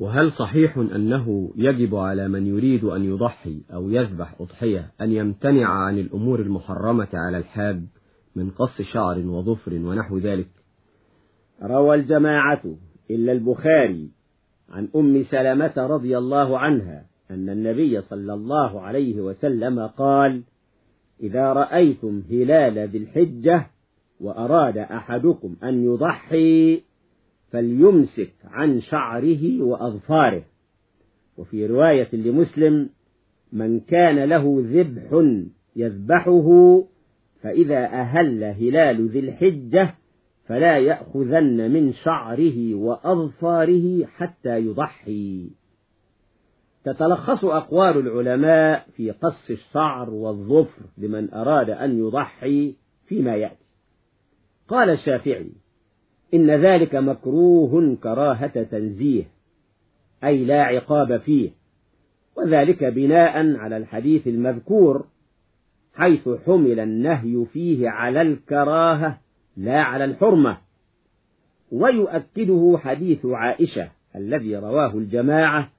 وهل صحيح أنه يجب على من يريد أن يضحي أو يذبح أضحية أن يمتنع عن الأمور المحرمة على الحاج من قص شعر وظفر ونحو ذلك؟ روى الجماعة إلا البخاري عن أم سلمة رضي الله عنها أن النبي صلى الله عليه وسلم قال إذا رأيتم هلال ذي الحجة وأراد أحدكم أن يضحي فليمسك عن شعره وأظفاره. وفي رواية لمسلم من كان له ذبح يذبحه فإذا أهل هلال ذي الحجة فلا يأخذن من شعره وأظفاره حتى يضحي. تتلخص أقوال العلماء في قص الشعر والظفر لمن أراد أن يضحي فيما يأتي. قال الشافعي إن ذلك مكروه كراهة تنزيه أي لا عقاب فيه وذلك بناء على الحديث المذكور حيث حمل النهي فيه على الكراهة لا على الحرمة. ويؤكده حديث عائشة الذي رواه الجماعة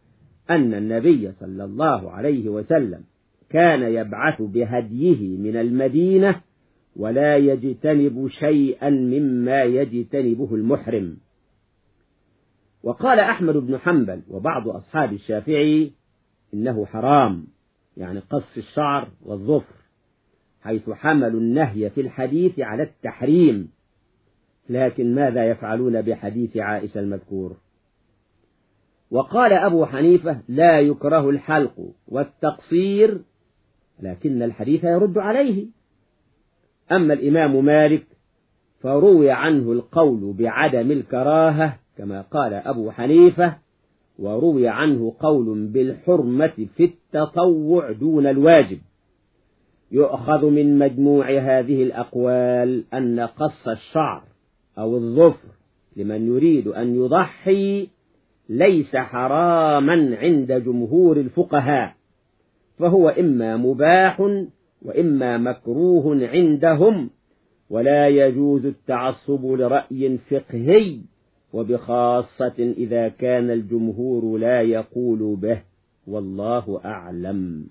أن النبي صلى الله عليه وسلم كان يبعث بهديه من المدينة ولا يجتنب شيئا مما يجتنبه المحرم. وقال أحمد بن حنبل وبعض أصحاب الشافعي إنه حرام يعني قص الشعر والظفر حيث حملوا النهي في الحديث على التحريم. لكن ماذا يفعلون بحديث عائشة المذكور؟ وقال أبو حنيفة لا يكره الحلق والتقصير لكن الحديث يرد عليه. أما الإمام مالك فروي عنه القول بعدم الكراهة كما قال أبو حنيفة وروي عنه قول بالحرمة في التطوع دون الواجب. يؤخذ من مجموع هذه الأقوال أن قص الشعر أو الظفر لمن يريد أن يضحي ليس حراما عند جمهور الفقهاء فهو إما مباح وإما مكروه عندهم ولا يجوز التعصب لرأي فقهي وبخاصة إذا كان الجمهور لا يقول به والله أعلم.